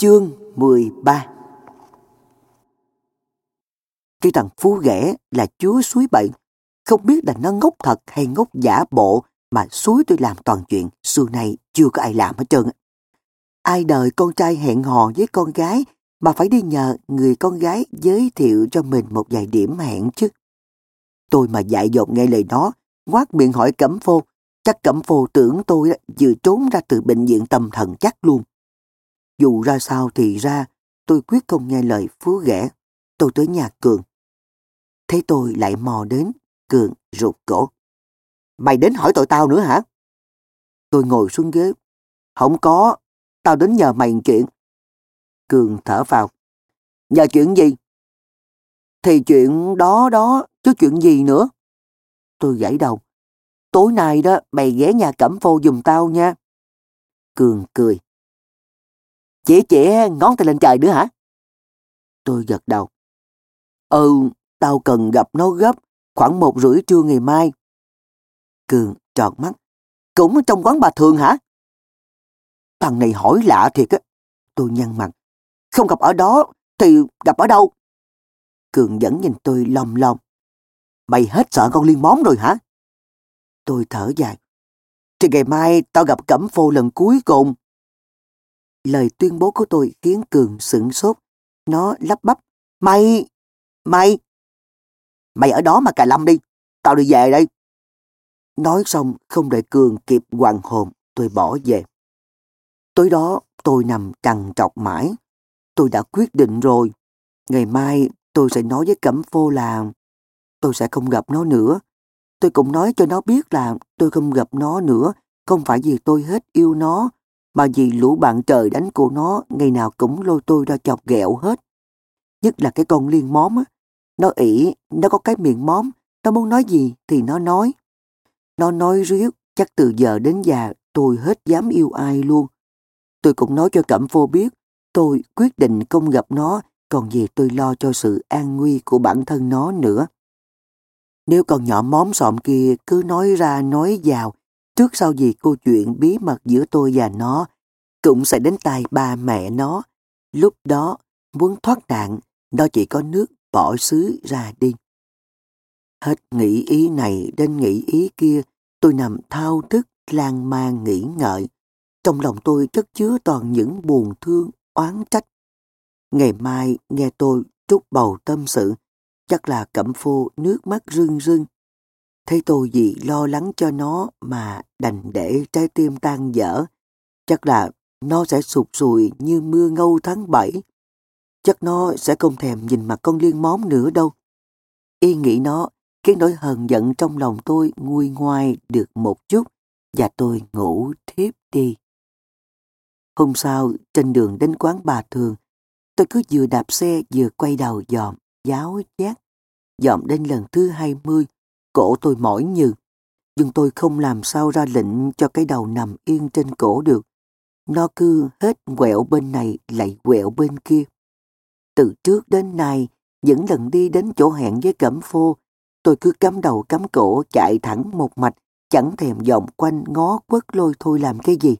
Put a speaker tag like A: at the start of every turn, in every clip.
A: Chương 13 Cái thằng Phú ghẻ là chúa suối bậy, không biết là nó ngốc thật hay ngốc giả bộ mà suối tôi làm toàn chuyện xưa nay chưa có ai làm hết trơn. Ai đời con trai hẹn hò với con gái mà phải đi nhờ người con gái giới thiệu cho mình một vài điểm hẹn chứ. Tôi mà dại dột nghe lời đó ngoác miệng hỏi Cẩm Phô, chắc Cẩm Phô tưởng tôi vừa trốn ra từ bệnh viện tâm thần chắc luôn. Dù ra sao thì ra, tôi quyết không nghe lời Phú ghẻ. Tôi tới nhà Cường. Thế tôi lại mò đến, Cường rụt cổ. Mày đến hỏi tội tao nữa hả? Tôi ngồi xuống ghế. Không có, tao đến nhờ mày chuyện. Cường thở vào. Nhờ chuyện gì? Thì chuyện đó đó, chứ chuyện gì nữa? Tôi gãy đầu. Tối nay đó, mày ghé nhà cẩm phô dùm tao nha. Cường cười. Chỉ chỉ ngón tay lên trời nữa hả? Tôi gật đầu. Ừ, tao cần gặp nó gấp, khoảng một rưỡi trưa ngày mai. Cường tròn mắt. Cũng trong quán bà thường hả? Thằng này hỏi lạ thiệt á. Tôi nhăn mặt. Không gặp ở đó thì gặp ở đâu? Cường vẫn nhìn tôi lòng lòng. Mày hết sợ con liên món rồi hả? Tôi thở dài. Thì ngày mai tao gặp Cẩm Phô lần cuối cùng. Lời tuyên bố của tôi khiến Cường sửng sốt. Nó lắp bắp. Mày! Mày! Mày ở đó mà cà lâm đi. Tao đi về đây. Nói xong không đợi Cường kịp hoàng hồn, tôi bỏ về. Tối đó tôi nằm trằn trọc mãi. Tôi đã quyết định rồi. Ngày mai tôi sẽ nói với Cẩm Phô là tôi sẽ không gặp nó nữa. Tôi cũng nói cho nó biết là tôi không gặp nó nữa, không phải vì tôi hết yêu nó, mà vì lũ bạn trời đánh cô nó ngày nào cũng lôi tôi ra chọc ghẹo hết. Nhất là cái con liên móm á, nó ỉ, nó có cái miệng móm, nó muốn nói gì thì nó nói. Nó nói riết, chắc từ giờ đến già tôi hết dám yêu ai luôn. Tôi cũng nói cho Cẩm Phô biết, tôi quyết định không gặp nó, còn về tôi lo cho sự an nguy của bản thân nó nữa. Nếu con nhỏ móm sọm kia cứ nói ra nói vào, trước sau gì câu chuyện bí mật giữa tôi và nó, cũng sẽ đến tay ba mẹ nó. Lúc đó, muốn thoát nạn, nó chỉ có nước bỏ xứ ra đi. Hết nghĩ ý này đến nghĩ ý kia, tôi nằm thao thức, lan man nghĩ ngợi. Trong lòng tôi chất chứa toàn những buồn thương, oán trách. Ngày mai nghe tôi trút bầu tâm sự, chắc là cẩm phô nước mắt rưng rưng. Thấy tôi vì lo lắng cho nó mà đành để trái tim tan dở. Chắc là nó sẽ sụp sùi như mưa ngâu tháng 7. Chắc nó sẽ không thèm nhìn mặt con liên móm nữa đâu. Y nghĩ nó khiến nỗi hờn giận trong lòng tôi nguôi ngoai được một chút và tôi ngủ thiếp đi. Hôm sau, trên đường đến quán bà thường, tôi cứ vừa đạp xe vừa quay đầu dòm, giáo chát. Dòm đến lần thứ hai mươi, cổ tôi mỏi như. Nhưng tôi không làm sao ra lệnh cho cái đầu nằm yên trên cổ được. Nó cứ hết quẹo bên này lại quẹo bên kia. Từ trước đến nay, những lần đi đến chỗ hẹn với Cẩm Phô, tôi cứ cắm đầu cắm cổ chạy thẳng một mạch, chẳng thèm vòng quanh ngó quất lôi thôi làm cái gì.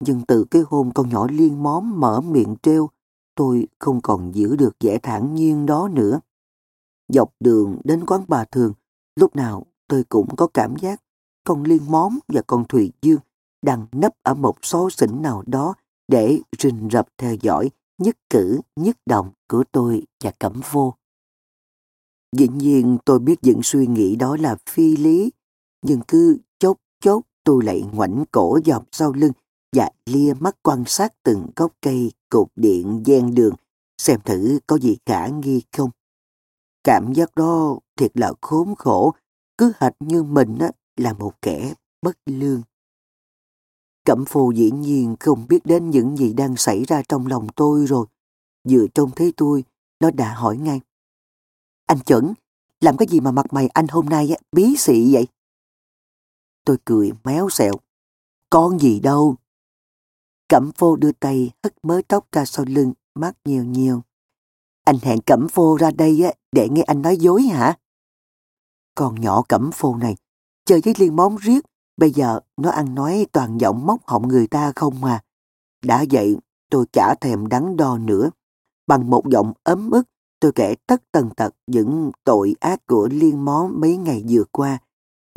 A: Nhưng từ cái hôm con nhỏ liên móm mở miệng treo, tôi không còn giữ được vẻ thản nhiên đó nữa. Dọc đường đến quán bà thường, lúc nào tôi cũng có cảm giác con liên móm và con Thùy Dương đang nấp ở một số xỉnh nào đó để rình rập theo dõi nhất cử nhất động của tôi và cẩm vô. Dĩ nhiên tôi biết những suy nghĩ đó là phi lý, nhưng cứ chốt chốt tôi lại ngoảnh cổ dọc sau lưng và lia mắt quan sát từng gốc cây, cột điện, gian đường, xem thử có gì khả nghi không. Cảm giác đó thiệt là khốn khổ, cứ hệt như mình á, là một kẻ bất lương. Cẩm phù dĩ nhiên không biết đến những gì đang xảy ra trong lòng tôi rồi. Vừa trông thấy tôi, nó đã hỏi ngay. Anh chuẩn, làm cái gì mà mặt mày anh hôm nay á, bí xị vậy? Tôi cười méo xẹo. Con gì đâu. Cẩm phô đưa tay hất mớ tóc ra sau lưng, mắt nhiều nhiều. Anh hẹn Cẩm phô ra đây á, để nghe anh nói dối hả? Con nhỏ Cẩm phô này, chơi với liên món riết, bây giờ nó ăn nói toàn giọng móc họng người ta không mà. Đã vậy, tôi chả thèm đắn đo nữa. Bằng một giọng ấm ức, tôi kể tất tần tật những tội ác của liên món mấy ngày vừa qua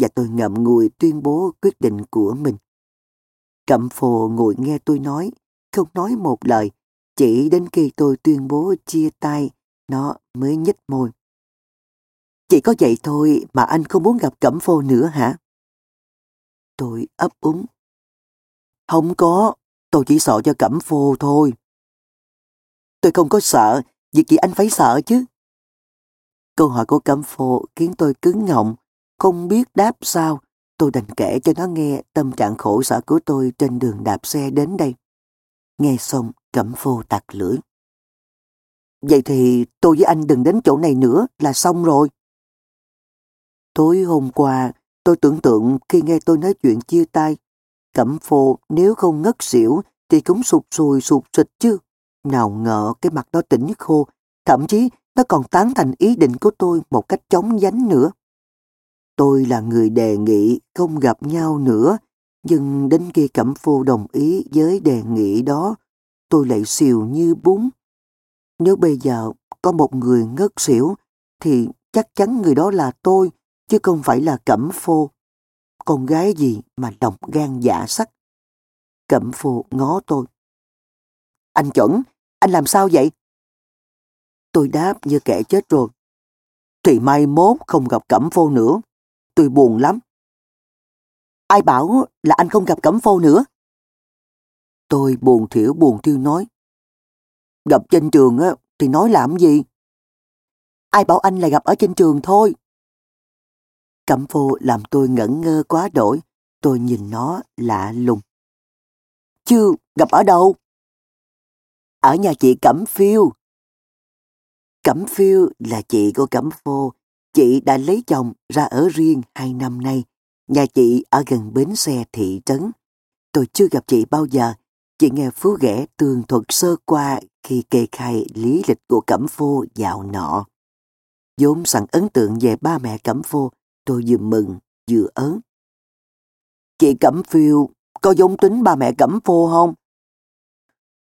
A: và tôi ngậm ngùi tuyên bố quyết định của mình. Cẩm Phô ngồi nghe tôi nói, không nói một lời, chỉ đến khi tôi tuyên bố chia tay, nó mới nhếch môi. Chỉ có vậy thôi mà anh không muốn gặp Cẩm phô nữa hả? Tôi ấp úng. Không có, tôi chỉ sợ cho Cẩm phô thôi. Tôi không có sợ, việc gì anh phải sợ chứ. Câu hỏi của Cẩm phô khiến tôi cứng ngọng, không biết đáp sao. Tôi đành kể cho nó nghe tâm trạng khổ sở của tôi trên đường đạp xe đến đây. Nghe xong, Cẩm phô tặc lưỡi. Vậy thì tôi với anh đừng đến chỗ này nữa là xong rồi. Tối hôm qua, tôi tưởng tượng khi nghe tôi nói chuyện chia tay, Cẩm phô nếu không ngất xỉu thì cũng sụp sùi sụp sịch chứ. Nào ngờ cái mặt đó tỉnh khô, thậm chí nó còn tán thành ý định của tôi một cách chóng dánh nữa. Tôi là người đề nghị không gặp nhau nữa, nhưng đến khi Cẩm phu đồng ý với đề nghị đó, tôi lại xìu như bún. Nếu bây giờ có một người ngất xỉu, thì chắc chắn người đó là tôi, chứ không phải là Cẩm phu. Con gái gì mà đồng gan dạ sắc. Cẩm phu ngó tôi. Anh chuẩn, anh làm sao vậy? Tôi đáp như kẻ chết rồi. Thì mai mốt không gặp Cẩm phu nữa. Tôi buồn lắm. Ai bảo là anh không gặp Cẩm Phô nữa? Tôi buồn thiểu buồn thiêu nói. Gặp trên trường á, thì nói làm gì? Ai bảo anh là gặp ở trên trường thôi. Cẩm Phô làm tôi ngẩn ngơ quá đổi. Tôi nhìn nó lạ lùng. Chứ gặp ở đâu? Ở nhà chị Cẩm Phiêu. Cẩm Phiêu là chị của Cẩm Phô. Chị đã lấy chồng ra ở riêng hai năm nay. Nhà chị ở gần bến xe thị trấn. Tôi chưa gặp chị bao giờ. Chị nghe Phú ghẻ tường thuật sơ qua khi kê khai lý lịch của Cẩm Phô dạo nọ. vốn sẵn ấn tượng về ba mẹ Cẩm Phô, tôi vừa mừng vừa ớn. Chị Cẩm Phiêu có giống tính ba mẹ Cẩm Phô không?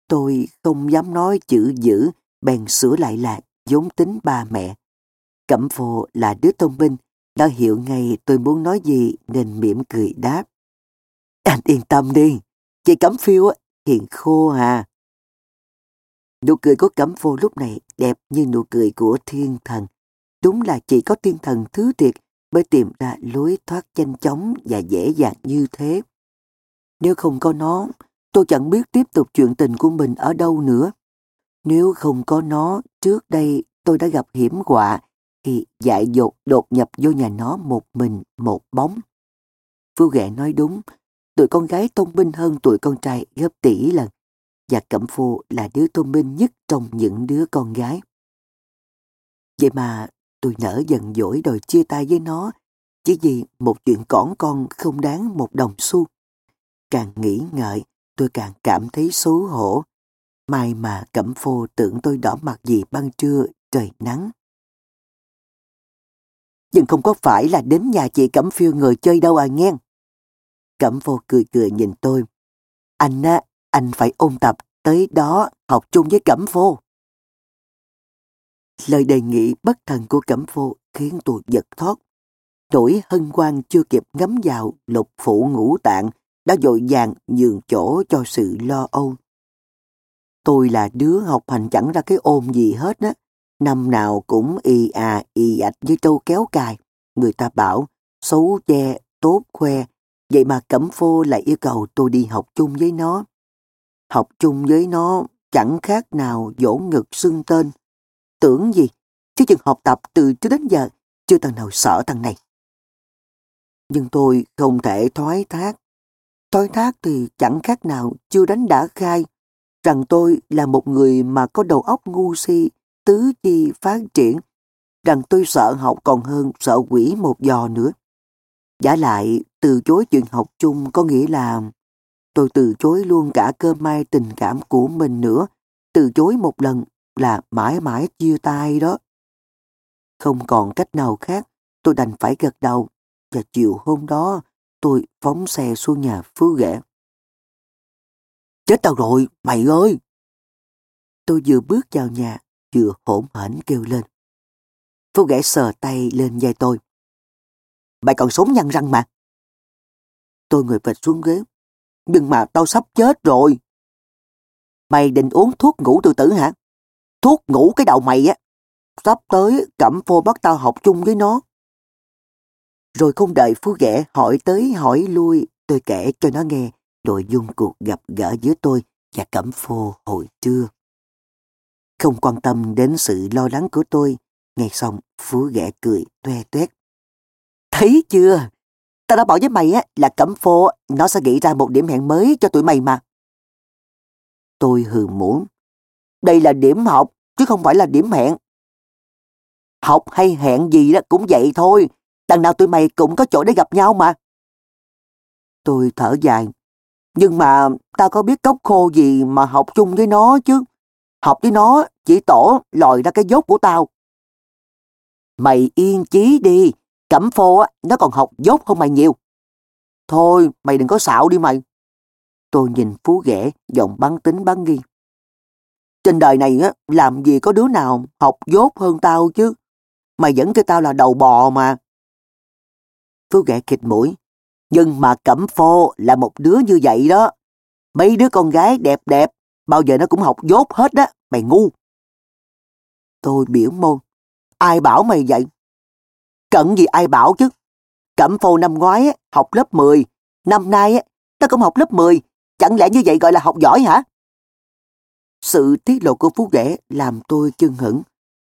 A: Tôi không dám nói chữ dữ, bèn sửa lại là giống tính ba mẹ. Cẩm Phô là đứa thông minh, đã hiểu ngay tôi muốn nói gì nên mỉm cười đáp. Anh yên tâm đi, chị Cẩm Phiêu hiền khô à. Nụ cười của Cẩm Phô lúc này đẹp như nụ cười của thiên thần. Đúng là chỉ có thiên thần thứ thiệt mới tìm ra lối thoát nhanh chóng và dễ dàng như thế. Nếu không có nó, tôi chẳng biết tiếp tục chuyện tình của mình ở đâu nữa. Nếu không có nó, trước đây tôi đã gặp hiểm họa thì dại dột đột nhập vô nhà nó một mình, một bóng. Phu Ghệ nói đúng, tụi con gái thông minh hơn tụi con trai gấp tỷ lần. Và Cẩm phu là đứa thông minh nhất trong những đứa con gái. Vậy mà tôi nở giận dỗi đòi chia tay với nó chỉ vì một chuyện cỏn con không đáng một đồng xu. Càng nghĩ ngợi, tôi càng cảm thấy xấu hổ. May mà Cẩm Phô tưởng tôi đỏ mặt gì ban trưa trời nắng. Nhưng không có phải là đến nhà chị Cẩm Phiêu người chơi đâu à nghe. Cẩm Phô cười cười nhìn tôi. Anh á, anh phải ôn tập tới đó học chung với Cẩm Phô. Lời đề nghị bất thần của Cẩm Phô khiến tôi giật thoát. Nỗi hân hoan chưa kịp ngấm vào lục phủ ngũ tạng đã dội vàng nhường chỗ cho sự lo âu. Tôi là đứa học hành chẳng ra cái ôm gì hết á. Năm nào cũng y à y ạch với trâu kéo cài. Người ta bảo xấu che, tốt khoe. Vậy mà Cẩm Phô lại yêu cầu tôi đi học chung với nó. Học chung với nó chẳng khác nào dỗ ngực xưng tên. Tưởng gì, chứ chừng học tập từ trước đến giờ, chưa thằng nào sợ thằng này. Nhưng tôi không thể thoái thác. Thoái thác thì chẳng khác nào chưa đánh đã khai rằng tôi là một người mà có đầu óc ngu si, tứ chi phát triển, rằng tôi sợ học còn hơn sợ quỷ một giò nữa. Giả lại, từ chối chuyện học chung có nghĩa là tôi từ chối luôn cả cơ may tình cảm của mình nữa, từ chối một lần là mãi mãi chia tay đó. Không còn cách nào khác, tôi đành phải gật đầu, và chiều hôm đó tôi phóng xe xuống nhà Phú Ghẻ. Chết tao rồi, mày ơi! Tôi vừa bước vào nhà, vừa hỗn hển kêu lên. Phú ghẻ sờ tay lên vai tôi. Mày còn sống nhăn răng mà. Tôi ngồi vệt xuống ghế. Nhưng mà tao sắp chết rồi. Mày định uống thuốc ngủ tự tử hả? Thuốc ngủ cái đầu mày á. Sắp tới cẩm phô bắt tao học chung với nó. Rồi không đợi Phú ghẻ hỏi tới hỏi lui, tôi kể cho nó nghe nội dung cuộc gặp gỡ giữa tôi và Cẩm Phô hồi trưa. Không quan tâm đến sự lo lắng của tôi, nghe xong Phú ghẻ cười toe toét. Thấy chưa? Tao đã bảo với mày á là Cẩm Phô nó sẽ nghĩ ra một điểm hẹn mới cho tụi mày mà. Tôi hừ muốn. Đây là điểm học, chứ không phải là điểm hẹn. Học hay hẹn gì đó cũng vậy thôi. Đằng nào tụi mày cũng có chỗ để gặp nhau mà. Tôi thở dài. Nhưng mà tao có biết cốc khô gì mà học chung với nó chứ. Học với nó chỉ tổ lòi ra cái dốt của tao. Mày yên chí đi. Cẩm phô á, nó còn học dốt hơn mày nhiều. Thôi, mày đừng có xạo đi mày. Tôi nhìn Phú ghẻ, giọng bắn tính bắn nghi. Trên đời này á, làm gì có đứa nào học dốt hơn tao chứ. Mày vẫn kêu tao là đầu bò mà. Phú ghẻ kịch mũi. Nhưng mà Cẩm Phô là một đứa như vậy đó. Mấy đứa con gái đẹp đẹp, bao giờ nó cũng học dốt hết đó, mày ngu. Tôi biểu môn. Ai bảo mày vậy? Cận gì ai bảo chứ? Cẩm Phô năm ngoái học lớp 10, năm nay nó cũng học lớp 10, chẳng lẽ như vậy gọi là học giỏi hả? Sự tiết lộ của Phú Ghẻ làm tôi chân hững.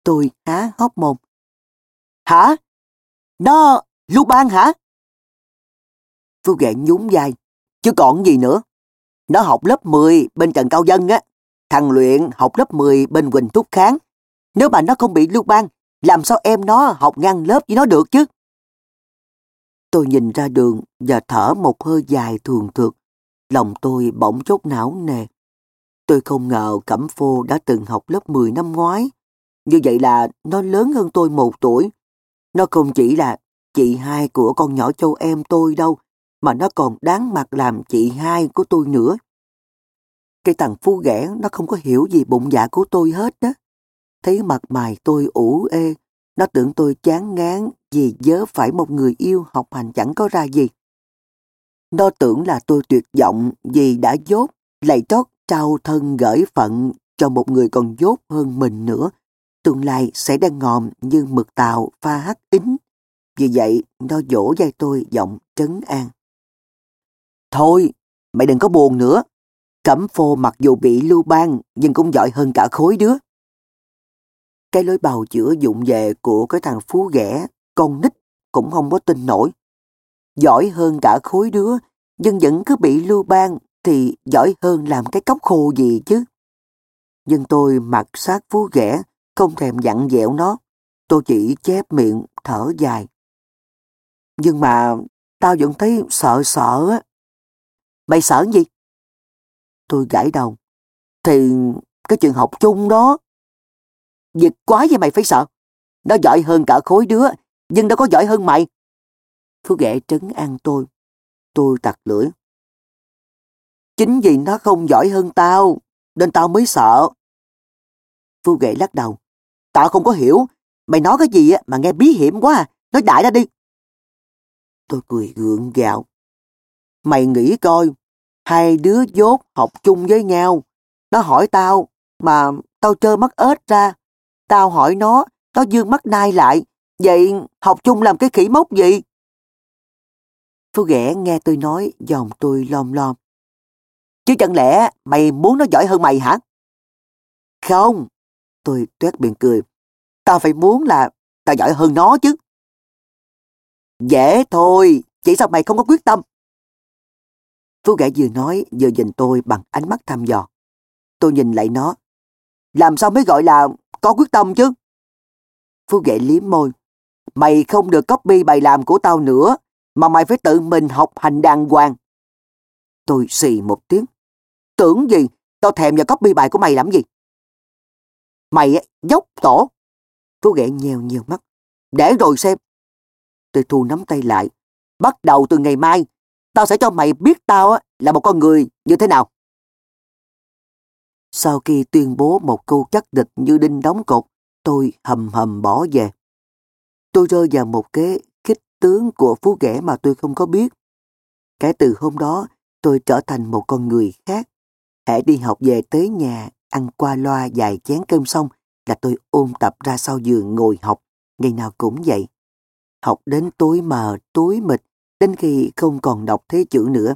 A: Tôi há hốc mồm. Hả? Nó lưu ban hả? Phú Ghẻ nhún vai. Chứ còn gì nữa. Nó học lớp 10 bên Trần Cao Dân á. Thằng Luyện học lớp 10 bên Quỳnh Thúc Kháng. Nếu mà nó không bị lưu ban, làm sao em nó học ngang lớp với nó được chứ? Tôi nhìn ra đường và thở một hơi dài thường thượt. Lòng tôi bỗng chốt não nề. Tôi không ngờ Cẩm Phô đã từng học lớp 10 năm ngoái. Như vậy là nó lớn hơn tôi một tuổi. Nó không chỉ là chị hai của con nhỏ châu em tôi đâu, mà nó còn đáng mặt làm chị hai của tôi nữa. Cái thằng phu ghẻ nó không có hiểu gì bụng dạ của tôi hết đó. Thấy mặt mày tôi ủ ê, nó tưởng tôi chán ngán vì dớ phải một người yêu học hành chẳng có ra gì. Nó tưởng là tôi tuyệt vọng vì đã dốt, lại trót trao thân gửi phận cho một người còn dốt hơn mình nữa. Tương lai sẽ đang ngòm như mực tàu pha hắc ính. Vì vậy, nó dỗ dây tôi giọng trấn an. Thôi, mày đừng có buồn nữa. Cẩm phô mặc dù bị lưu ban nhưng cũng giỏi hơn cả khối đứa. Cái lối bào chữa dụng về của cái thằng phú ghẻ, con nít cũng không có tin nổi. Giỏi hơn cả khối đứa, nhưng vẫn cứ bị lưu ban thì giỏi hơn làm cái cốc khô gì chứ. Nhưng tôi mặc sát phú ghẻ, không thèm dặn dẹo nó. Tôi chỉ chép miệng, thở dài. Nhưng mà tao vẫn thấy sợ sợ á. Mày sợ gì? Tôi gãi đầu. Thì cái chuyện học chung đó. Việc quá vậy mày phải sợ. Nó giỏi hơn cả khối đứa, nhưng nó có giỏi hơn mày. Phú ghệ trấn an tôi. Tôi tặc lưỡi. Chính vì nó không giỏi hơn tao, nên tao mới sợ. Phu ghệ lắc đầu. Tao không có hiểu, mày nói cái gì mà nghe bí hiểm quá à, nói đại ra đi. Tôi cười gượng gạo. Mày nghĩ coi, hai đứa dốt học chung với nhau. Nó hỏi tao, mà tao trơ mắt ếch ra. Tao hỏi nó, nó dương mắt nai lại. Vậy học chung làm cái khỉ mốc gì? Phú ghẻ nghe tôi nói, dòng tôi lom lom. Chứ chẳng lẽ mày muốn nó giỏi hơn mày hả? Không, tôi tuét miệng cười. Tao phải muốn là tao giỏi hơn nó chứ. Dễ thôi, chỉ sao mày không có quyết tâm. Phú gã vừa nói vừa nhìn tôi bằng ánh mắt thăm dò. Tôi nhìn lại nó. Làm sao mới gọi là có quyết tâm chứ? Phú ghệ liếm môi. Mày không được copy bài làm của tao nữa, mà mày phải tự mình học hành đàng hoàng. Tôi xì một tiếng. Tưởng gì, tao thèm vào copy bài của mày làm gì? Mày ấy, dốc tổ. Phú ghệ nhèo nhiều mắt. Để rồi xem. Tôi thu nắm tay lại. Bắt đầu từ ngày mai, tao sẽ cho mày biết tao là một con người như thế nào. Sau khi tuyên bố một câu chắc địch như đinh đóng cột, tôi hầm hầm bỏ về. Tôi rơi vào một kế kích tướng của phú ghẻ mà tôi không có biết. Kể từ hôm đó, tôi trở thành một con người khác. Hãy đi học về tới nhà, ăn qua loa vài chén cơm xong là tôi ôm tập ra sau giường ngồi học, ngày nào cũng vậy. Học đến tối mờ, tối mịt, đến khi không còn đọc thế chữ nữa.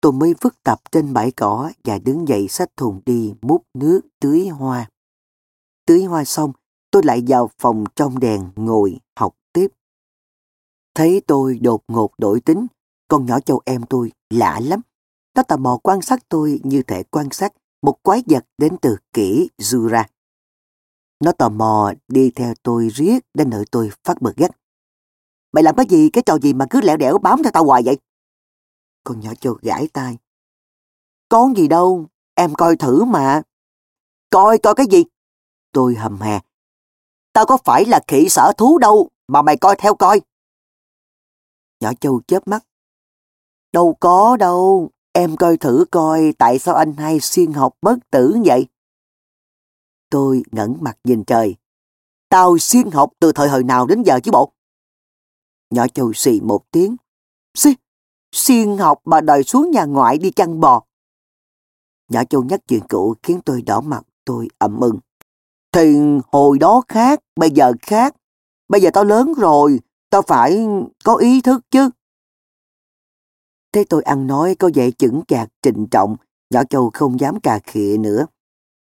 A: Tôi mới vứt tập trên bãi cỏ và đứng dậy xách thùng đi múc nước tưới hoa. Tưới hoa xong, tôi lại vào phòng trong đèn ngồi học tiếp. Thấy tôi đột ngột đổi tính, con nhỏ châu em tôi lạ lắm. Nó tò mò quan sát tôi như thể quan sát một quái vật đến từ kỷ Jura. Nó tò mò đi theo tôi riết đến nơi tôi phát bực gắt. Mày làm cái gì, cái trò gì mà cứ lẻo đẻo bám theo tao hoài vậy? Con nhỏ châu gãi tay Con gì đâu, em coi thử mà. Coi coi cái gì? Tôi hầm hè. Tao có phải là khỉ sở thú đâu mà mày coi theo coi. Nhỏ châu chớp mắt. Đâu có đâu, em coi thử coi tại sao anh hay xuyên học bất tử vậy. Tôi ngẩng mặt nhìn trời. Tao xuyên học từ thời hồi nào đến giờ chứ bộ. Nhỏ châu xì một tiếng. Xì, xiên học mà đòi xuống nhà ngoại đi chăn bò. Nhỏ châu nhắc chuyện cũ khiến tôi đỏ mặt, tôi ậm ưng. Thì hồi đó khác, bây giờ khác. Bây giờ tao lớn rồi, tao phải có ý thức chứ. Thế tôi ăn nói có vẻ chững chạc trịnh trọng, nhỏ châu không dám cà khịa nữa.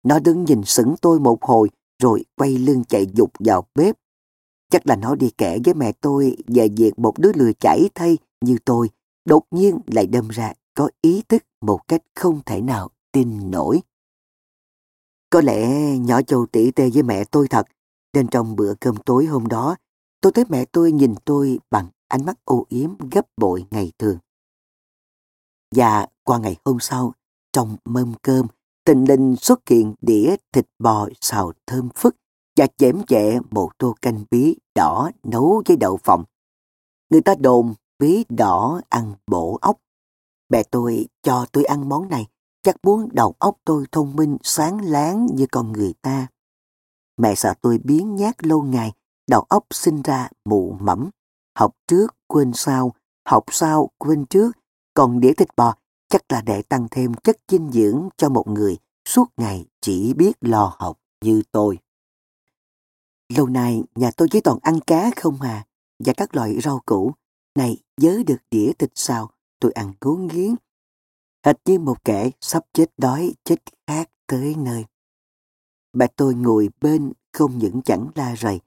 A: Nó đứng nhìn sững tôi một hồi, rồi quay lưng chạy dục vào bếp. Chắc là nó đi kể với mẹ tôi về việc một đứa lừa chảy thay như tôi, đột nhiên lại đâm ra có ý thức một cách không thể nào tin nổi. Có lẽ nhỏ châu tỉ tê với mẹ tôi thật, nên trong bữa cơm tối hôm đó, tôi thấy mẹ tôi nhìn tôi bằng ánh mắt ô yếm gấp bội ngày thường. Và qua ngày hôm sau, trong mâm cơm, tình linh xuất hiện đĩa thịt bò xào thơm phức và chém chẹ một tô canh bí đỏ nấu với đậu phộng. Người ta đồn bí đỏ ăn bổ ốc. Mẹ tôi cho tôi ăn món này, chắc muốn đầu óc tôi thông minh sáng láng như con người ta. Mẹ sợ tôi biến nhát lâu ngày, đầu óc sinh ra mụ mẫm. Học trước quên sau, học sau quên trước, còn đĩa thịt bò chắc là để tăng thêm chất dinh dưỡng cho một người suốt ngày chỉ biết lo học như tôi. Lâu nay nhà tôi chỉ toàn ăn cá không à, và các loại rau củ. Này, nhớ được đĩa thịt xào, tôi ăn cố nghiến. Hệt như một kẻ sắp chết đói, chết khát tới nơi. Bà tôi ngồi bên không những chẳng la rầy,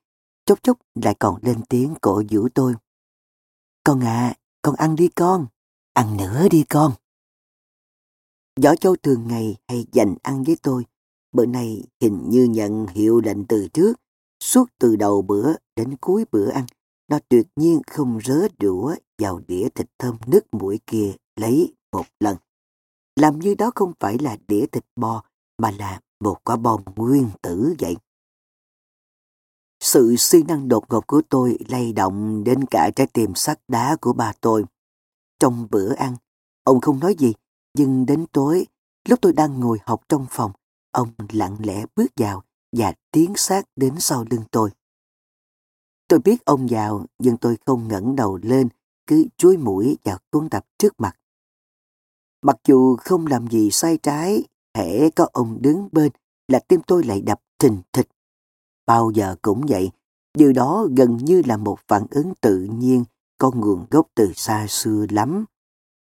A: chốc chốc lại còn lên tiếng cổ vũ tôi. Con à, con ăn đi con, ăn nữa đi con. Võ Châu thường ngày hay dành ăn với tôi, bữa nay hình như nhận hiệu lệnh từ trước, suốt từ đầu bữa đến cuối bữa ăn, nó tuyệt nhiên không rớ đũa vào đĩa thịt thơm nước mũi kia lấy một lần. Làm như đó không phải là đĩa thịt bò, mà là một quả bom nguyên tử vậy. Sự suy năng đột ngột của tôi lay động đến cả trái tim sắt đá của bà tôi. Trong bữa ăn, ông không nói gì, nhưng đến tối, lúc tôi đang ngồi học trong phòng, ông lặng lẽ bước vào và tiến sát đến sau lưng tôi. Tôi biết ông vào, nhưng tôi không ngẩng đầu lên, cứ chuối mũi vào cuốn tập trước mặt. Mặc dù không làm gì sai trái, thể có ông đứng bên là tim tôi lại đập thình thịch. Bao giờ cũng vậy, điều đó gần như là một phản ứng tự nhiên có nguồn gốc từ xa xưa lắm.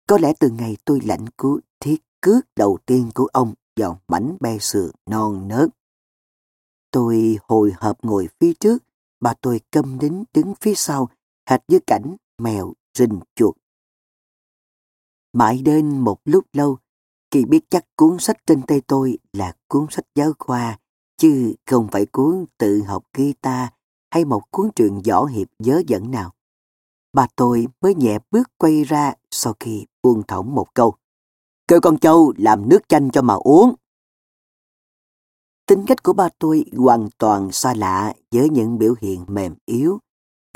A: Có lẽ từ ngày tôi lãnh cứu thiết cước đầu tiên của ông vào mảnh be sườn non nớt. Tôi hồi hộp ngồi phía trước, bà tôi câm đến đứng phía sau, hệt như cảnh mèo rình chuột. Mãi đến một lúc lâu, Kỳ biết chắc cuốn sách trên tay tôi là cuốn sách giáo khoa, chứ không phải cuốn tự học guitar hay một cuốn truyện võ hiệp dớ dẫn nào. Bà tôi mới nhẹ bước quay ra sau khi buông thõng một câu. Kêu con châu làm nước chanh cho mà uống. Tính cách của ba tôi hoàn toàn xa lạ với những biểu hiện mềm yếu.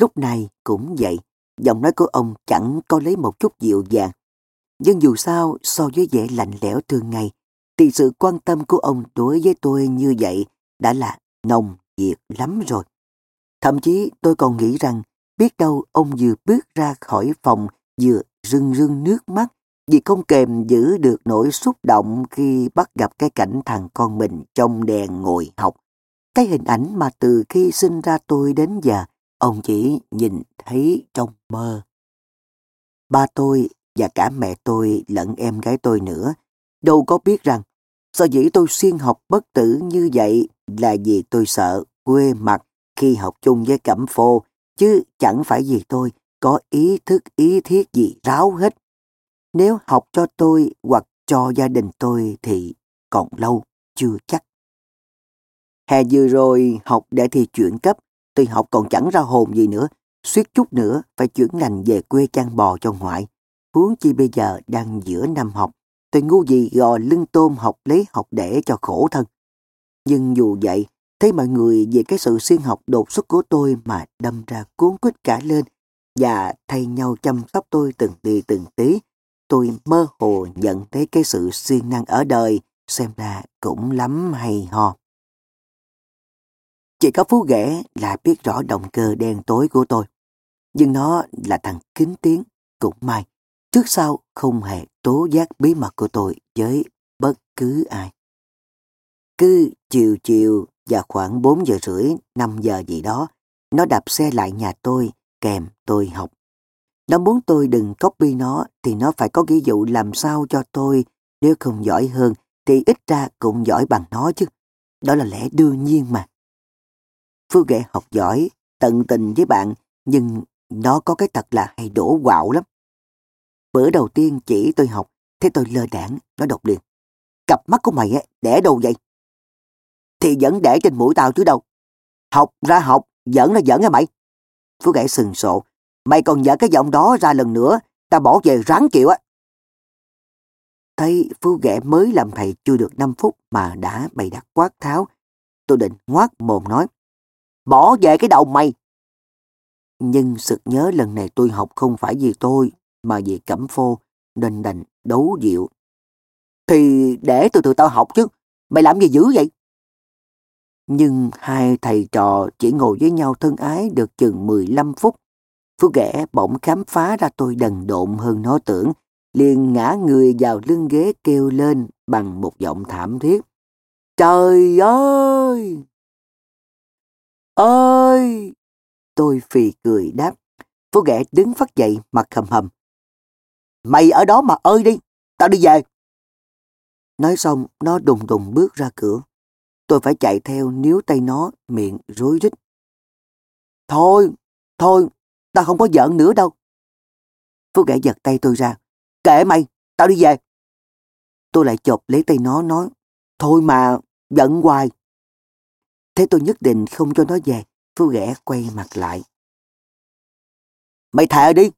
A: Lúc này cũng vậy, giọng nói của ông chẳng có lấy một chút dịu dàng. Nhưng dù sao, so với vẻ lạnh lẽo thường ngày, thì sự quan tâm của ông đối với tôi như vậy đã là nồng nhiệt lắm rồi. Thậm chí tôi còn nghĩ rằng biết đâu ông vừa bước ra khỏi phòng vừa rưng rưng nước mắt vì không kèm giữ được nỗi xúc động khi bắt gặp cái cảnh thằng con mình trong đèn ngồi học. Cái hình ảnh mà từ khi sinh ra tôi đến giờ, ông chỉ nhìn thấy trong mơ. Ba tôi và cả mẹ tôi lẫn em gái tôi nữa, đâu có biết rằng sở dĩ tôi xuyên học bất tử như vậy là vì tôi sợ quê mặt khi học chung với Cẩm Phô, chứ chẳng phải vì tôi có ý thức ý thiết gì ráo hết. Nếu học cho tôi hoặc cho gia đình tôi thì còn lâu, chưa chắc. Hè vừa rồi học để thi chuyển cấp, tôi học còn chẳng ra hồn gì nữa, suýt chút nữa phải chuyển ngành về quê chăn bò cho ngoại. Huống chi bây giờ đang giữa năm học, tôi ngu gì gò lưng tôm học lấy học để cho khổ thân. Nhưng dù vậy, thấy mọi người về cái sự xuyên học đột xuất của tôi mà đâm ra cuốn quýt cả lên và thay nhau chăm sóc tôi từng tí từng tí, tôi mơ hồ nhận thấy cái sự siêng năng ở đời xem ra cũng lắm hay ho. Chỉ có Phú Ghẻ là biết rõ động cơ đen tối của tôi. Nhưng nó là thằng kính tiếng, cũng may. Trước sau không hề tố giác bí mật của tôi với bất cứ ai. Cứ chiều chiều và khoảng 4 giờ rưỡi, 5 giờ gì đó, nó đạp xe lại nhà tôi kèm tôi học. Nó muốn tôi đừng copy nó thì nó phải có ví dụ làm sao cho tôi, nếu không giỏi hơn thì ít ra cũng giỏi bằng nó chứ. Đó là lẽ đương nhiên mà. Phương Nghệ học giỏi, tận tình với bạn, nhưng nó có cái thật là hay đổ quạo lắm. Bữa đầu tiên chỉ tôi học, thế tôi lơ đảng, nó đọc liền. Cặp mắt của mày để đâu vậy? Thì vẫn để trên mũi tao chứ đâu. Học ra học, giỡn ra giỡn hả mày. Phú ghẻ sừng sộ. Mày còn dở cái giọng đó ra lần nữa, ta bỏ về ráng chịu á. Thấy Phú ghẻ mới làm thầy chưa được 5 phút mà đã bày đặt quát tháo. Tôi định ngoát mồm nói. Bỏ về cái đầu mày. Nhưng sực nhớ lần này tôi học không phải vì tôi, mà vì cẩm phô, nên đành đấu dịu. Thì để từ từ tao học chứ, mày làm gì dữ vậy? Nhưng hai thầy trò chỉ ngồi với nhau thân ái được chừng 15 phút. Phú ghẻ bỗng khám phá ra tôi đần độn hơn nó tưởng, liền ngã người vào lưng ghế kêu lên bằng một giọng thảm thiết. Trời ơi! Ơi! Tôi phì cười đáp. Phú ghẻ đứng phát dậy mặt hầm hầm. Mày ở đó mà ơi đi, tao đi về. Nói xong, nó đùng đùng bước ra cửa. Tôi phải chạy theo níu tay nó, miệng rối rít. Thôi, thôi, tao không có giận nữa đâu. Phước ghẻ giật tay tôi ra. Kệ mày, tao đi về. Tôi lại chộp lấy tay nó nói. Thôi mà, giận hoài. Thế tôi nhất định không cho nó về. Phước ghẻ quay mặt lại. Mày thề đi.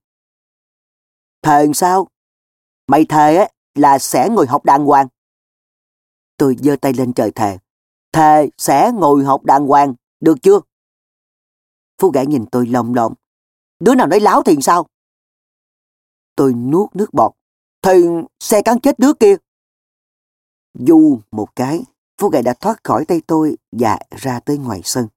A: Thề sao? Mày thề á là sẽ ngồi học đàng hoàng. Tôi giơ tay lên trời thề. Thề sẽ ngồi học đàng hoàng, được chưa? Phú gã nhìn tôi lồng lộng. Đứa nào nói láo thì sao? Tôi nuốt nước bọt. Thì xe cắn chết đứa kia. Du một cái, Phú Gậy đã thoát khỏi tay tôi và ra tới ngoài sân.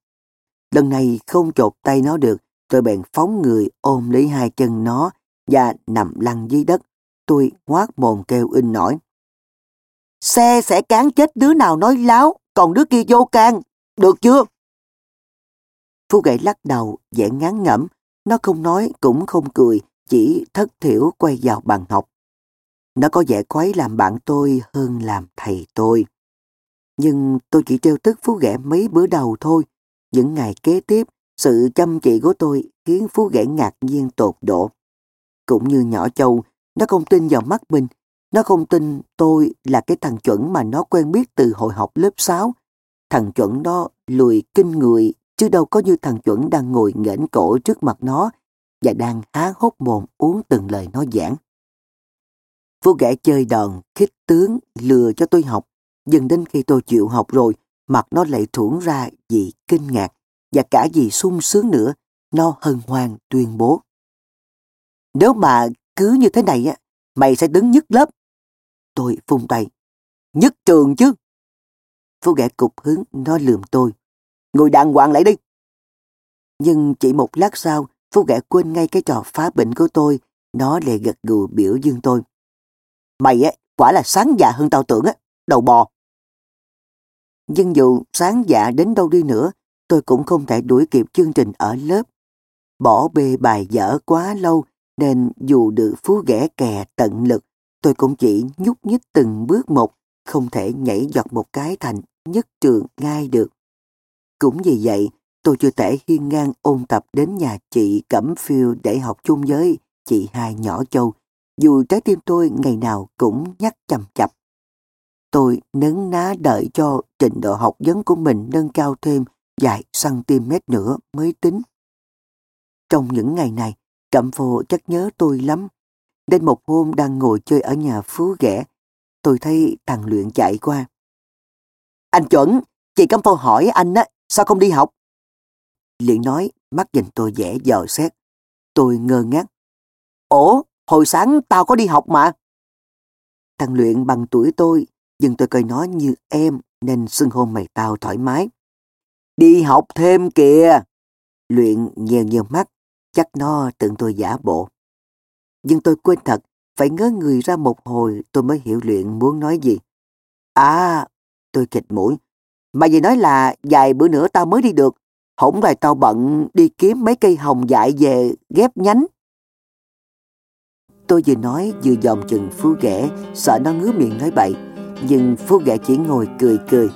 A: Lần này không chột tay nó được, tôi bèn phóng người ôm lấy hai chân nó và nằm lăn dưới đất. Tôi ngoác mồm kêu in nổi. Xe sẽ cán chết đứa nào nói láo, còn đứa kia vô can, được chưa? Phú gậy lắc đầu, vẻ ngán ngẩm. Nó không nói cũng không cười, chỉ thất thiểu quay vào bàn học. Nó có vẻ quấy làm bạn tôi hơn làm thầy tôi. Nhưng tôi chỉ trêu tức Phú ghẻ mấy bữa đầu thôi. Những ngày kế tiếp, sự chăm chỉ của tôi khiến Phú ghẻ ngạc nhiên tột độ. Cũng như nhỏ châu, nó không tin vào mắt mình. Nó không tin tôi là cái thằng chuẩn mà nó quen biết từ hồi học lớp 6. Thằng chuẩn đó lùi kinh người, chứ đâu có như thằng chuẩn đang ngồi nghển cổ trước mặt nó và đang há hốc mồm uống từng lời nó giảng. Vô ghẻ chơi đòn, khích tướng, lừa cho tôi học. Dần đến khi tôi chịu học rồi, mặt nó lại thủng ra vì kinh ngạc và cả vì sung sướng nữa, nó hân hoan tuyên bố. Nếu mà cứ như thế này, á, mày sẽ đứng nhất lớp. Tôi phung tay. Nhất trường chứ. Vô ghẻ cục hứng, nó lườm tôi. Ngồi đàng hoàng lại đi. Nhưng chỉ một lát sau, Phú ghẻ quên ngay cái trò phá bệnh của tôi, nó lại gật gù biểu dương tôi. Mày á, quả là sáng dạ hơn tao tưởng á, đầu bò. Nhưng dù sáng dạ đến đâu đi nữa, tôi cũng không thể đuổi kịp chương trình ở lớp. Bỏ bê bài dở quá lâu, nên dù được phú ghẻ kè tận lực, tôi cũng chỉ nhúc nhích từng bước một, không thể nhảy giọt một cái thành nhất trường ngay được. Cũng vì vậy, tôi chưa thể hiên ngang ôn tập đến nhà chị Cẩm Phiêu để học chung với chị hai nhỏ châu, dù trái tim tôi ngày nào cũng nhắc chầm chập. Tôi nấn ná đợi cho trình độ học vấn của mình nâng cao thêm vài cm nữa mới tính. Trong những ngày này, Cẩm Phô chắc nhớ tôi lắm. Đến một hôm đang ngồi chơi ở nhà Phú Ghẻ, tôi thấy thằng Luyện chạy qua. Anh chuẩn, chị Cẩm Phô hỏi anh á, sao không đi học? Luyện nói, mắt nhìn tôi dễ dò xét. Tôi ngơ ngác. Ủa, hồi sáng tao có đi học mà. Thằng Luyện bằng tuổi tôi, nhưng tôi coi nó như em nên xưng hôn mày tao thoải mái. Đi học thêm kìa. Luyện nhèo nhèo mắt, chắc nó tưởng tôi giả bộ. Nhưng tôi quên thật, phải ngớ người ra một hồi tôi mới hiểu Luyện muốn nói gì. À, tôi kịch mũi. Mà gì nói là vài bữa nữa tao mới đi được. Hổng rồi tao bận đi kiếm mấy cây hồng dại về ghép nhánh. Tôi vừa nói vừa dòm chừng Phú Ghẻ, sợ nó ngứa miệng nói bậy. Nhưng Phú Ghẻ chỉ ngồi cười cười.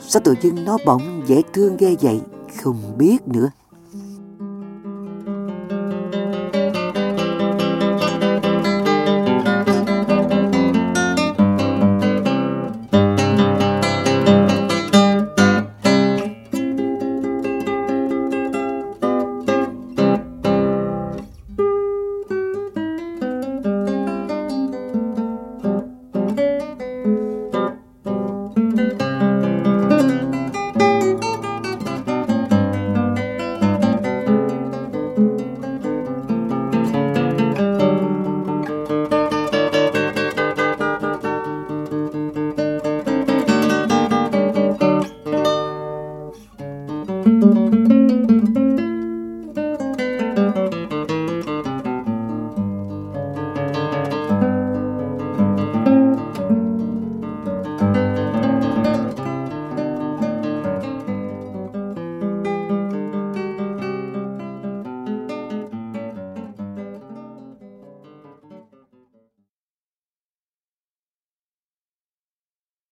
A: Sao tự dưng nó bỗng dễ thương ghê vậy? Không biết nữa.